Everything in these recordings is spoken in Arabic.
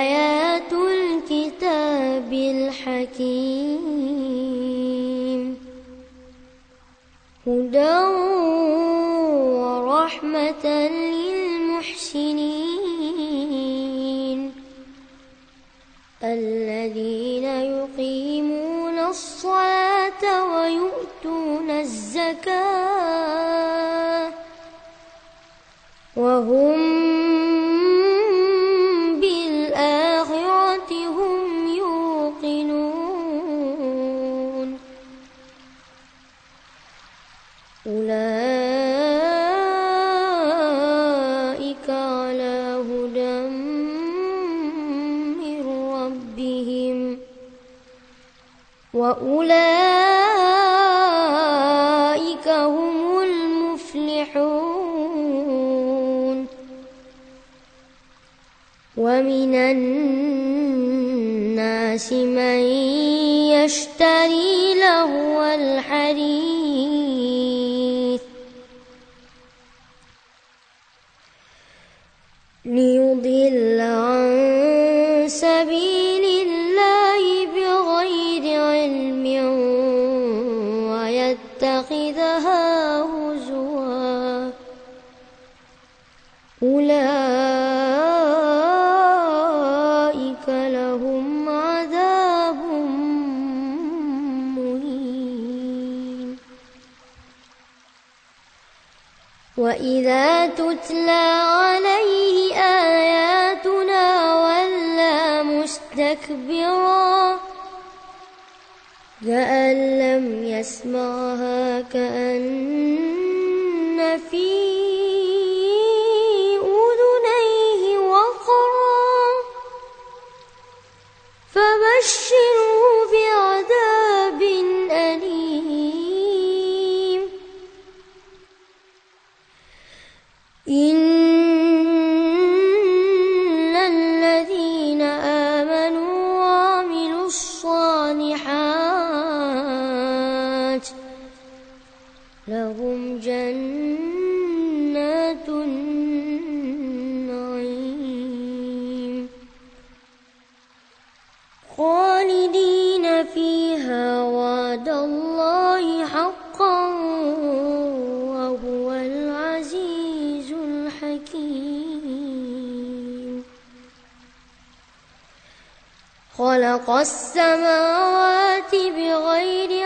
آيات الكتاب الحكيم. هدى ورحمة للمحسنين. أولئك على هدى من ربهم وأولئك مستكبرا كأن لم يسمعها كأن لهم جنات النعيم. خالدين فيها وعد الله حقا وهو العزيز الحكيم. خلق السماوات بغير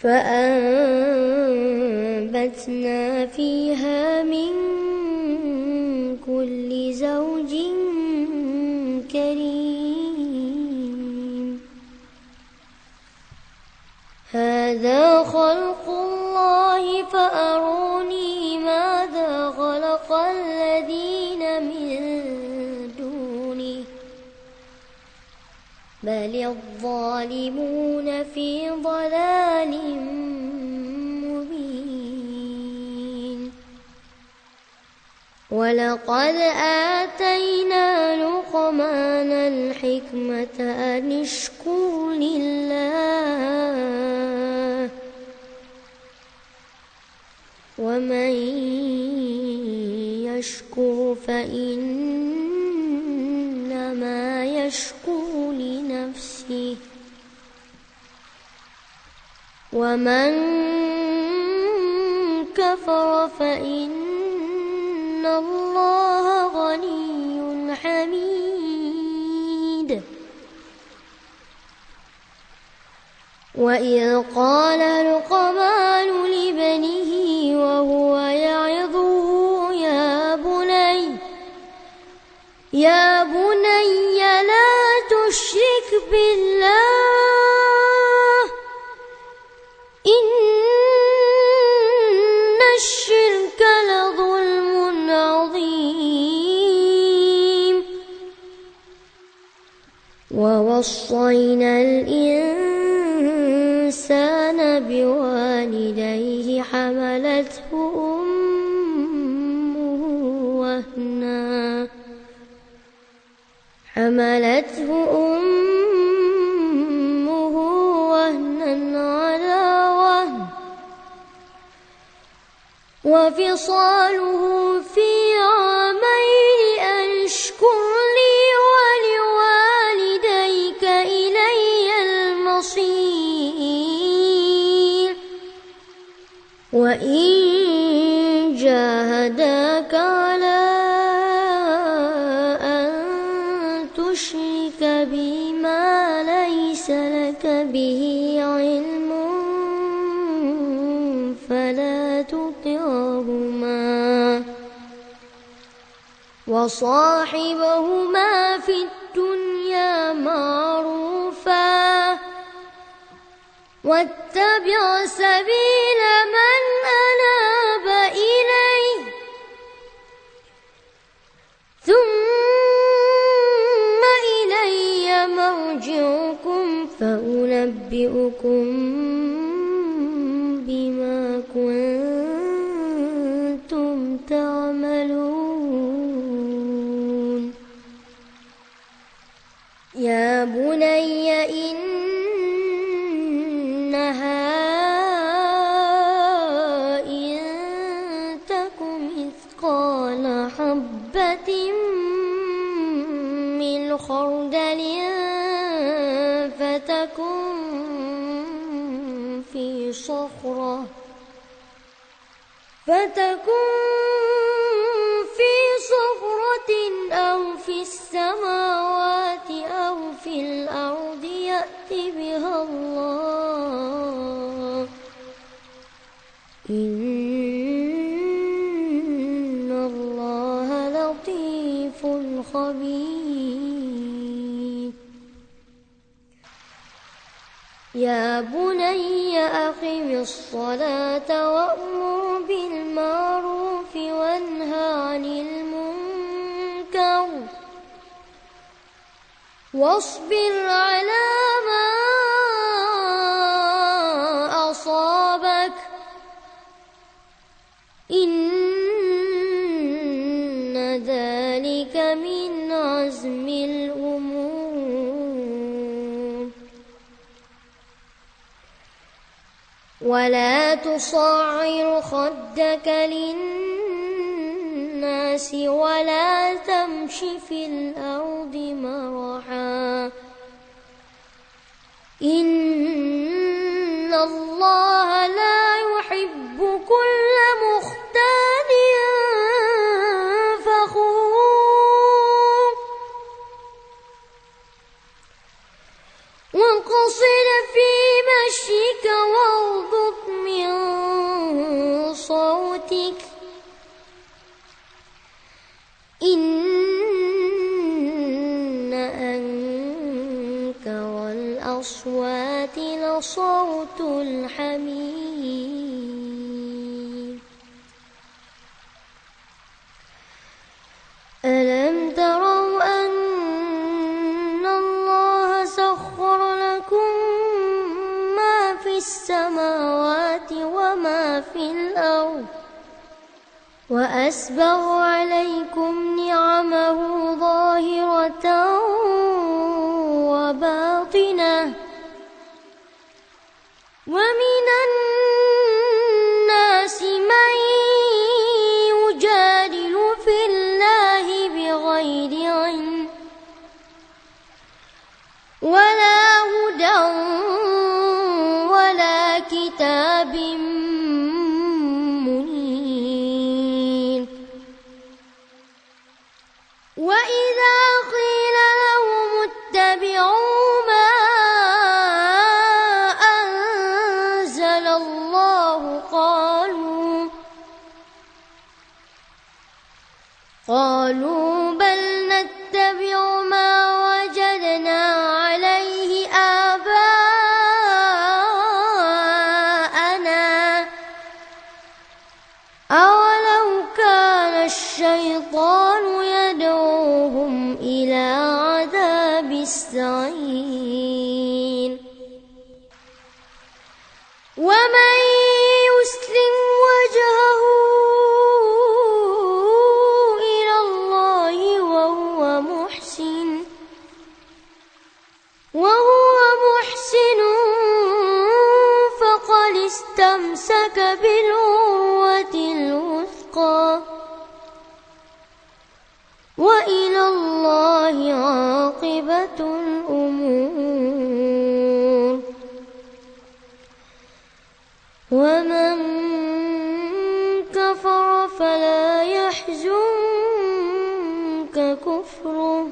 فأنبتنا فيها من كل زوج كريم. هذا خلق الله فأروني الظالمون في ضلال مبين. ولقد آتينا لقمان الحكمة أن اشكر لله. ومن يشكر فإنما ومن كفر فإن الله غني حميد وإذ قال لقمان لبنيه وهو يعظه يا بني يا بني لا تشرك بالله ووصينا الإنسان بوالديه حملته أمه وهنا. حملته أمه وهنا على وهن. وفصاله وإن جاهداك على أن تشرك بما ليس لك به علم فلا تطعهما وصاحبهما في الدنيا معروفا واتبع سبيل من أناب من خردل فتكن في صخرة فتكن في صخرة أو في السماوات أو في الأرض يأت بها الله. إن خبير يا بني أقم الصلاة وأمر بالمعروف وانهى عن المنكر. واصبر على ما أصابك. إن ولا تصعر خدك للناس ولا تمش في الأرض مرحا إن الله لا الأصوات لصوت الحمير ألم تروا أن الله سخر لكم ما في السماوات وما في الأرض وأسبغ عليكم نعمه ظاهرة ومن كفره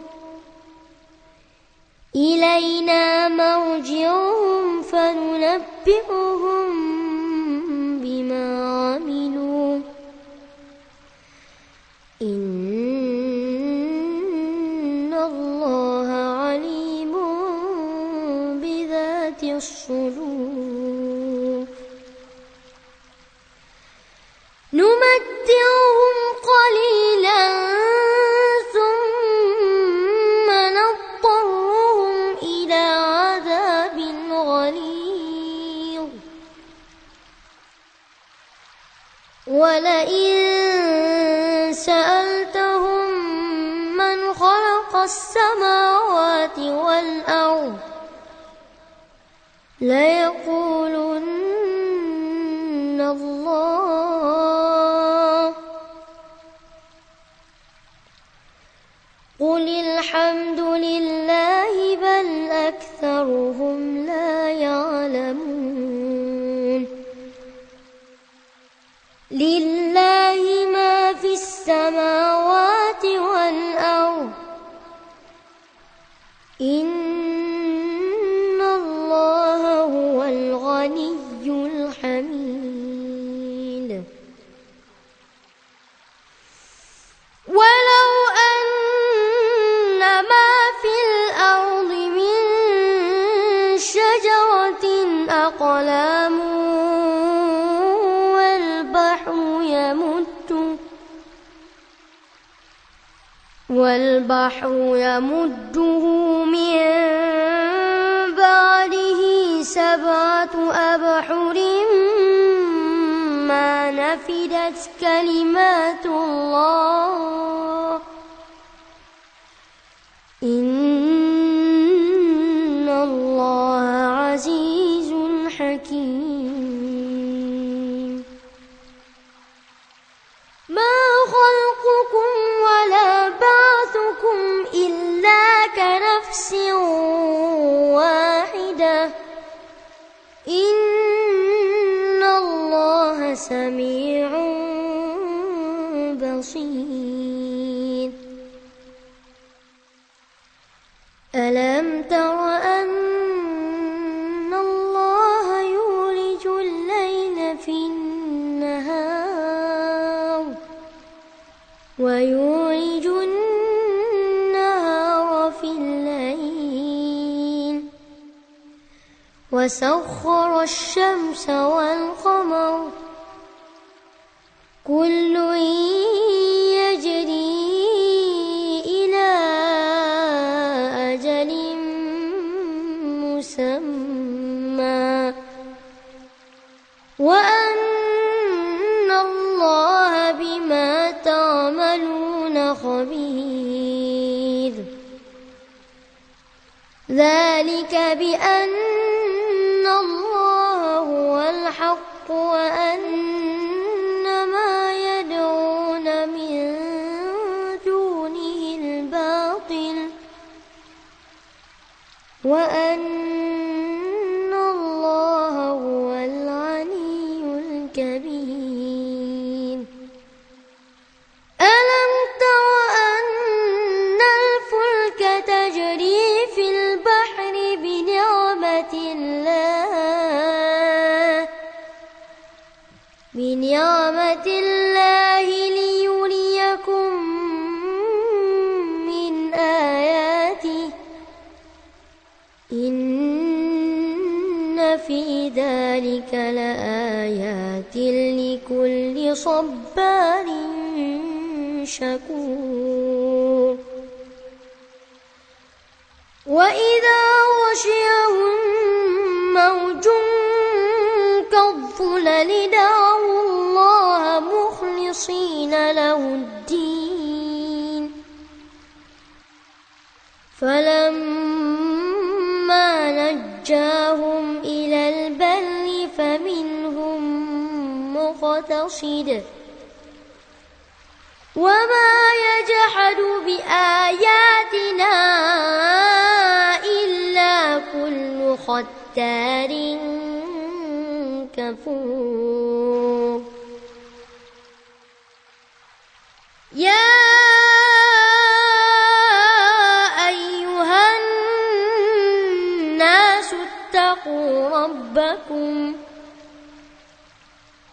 إلينا مرجعهم فننبئهم ولئن سألتهم من خلق السماوات والأرض ليقول لله والبحر يمده من بعده سبعة أبحر ما نفدت كلمات الله. نفس واحدة. إن الله سميع وسخر الشمس والقمر. كل في ذلك لآيات لكل صبار شكور وإذا غشيهم موج كالظلل دعوا الله مخلصين له الدين فلما نجاهم مقتصد وما يجحد بآياتنا إلا كل ختار كفور.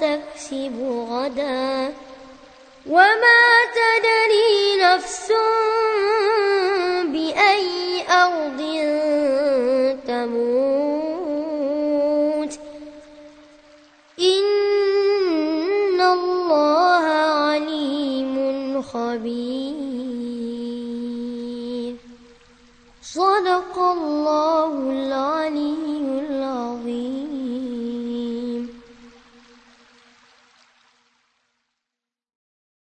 تكسب غدا وما تدري نفس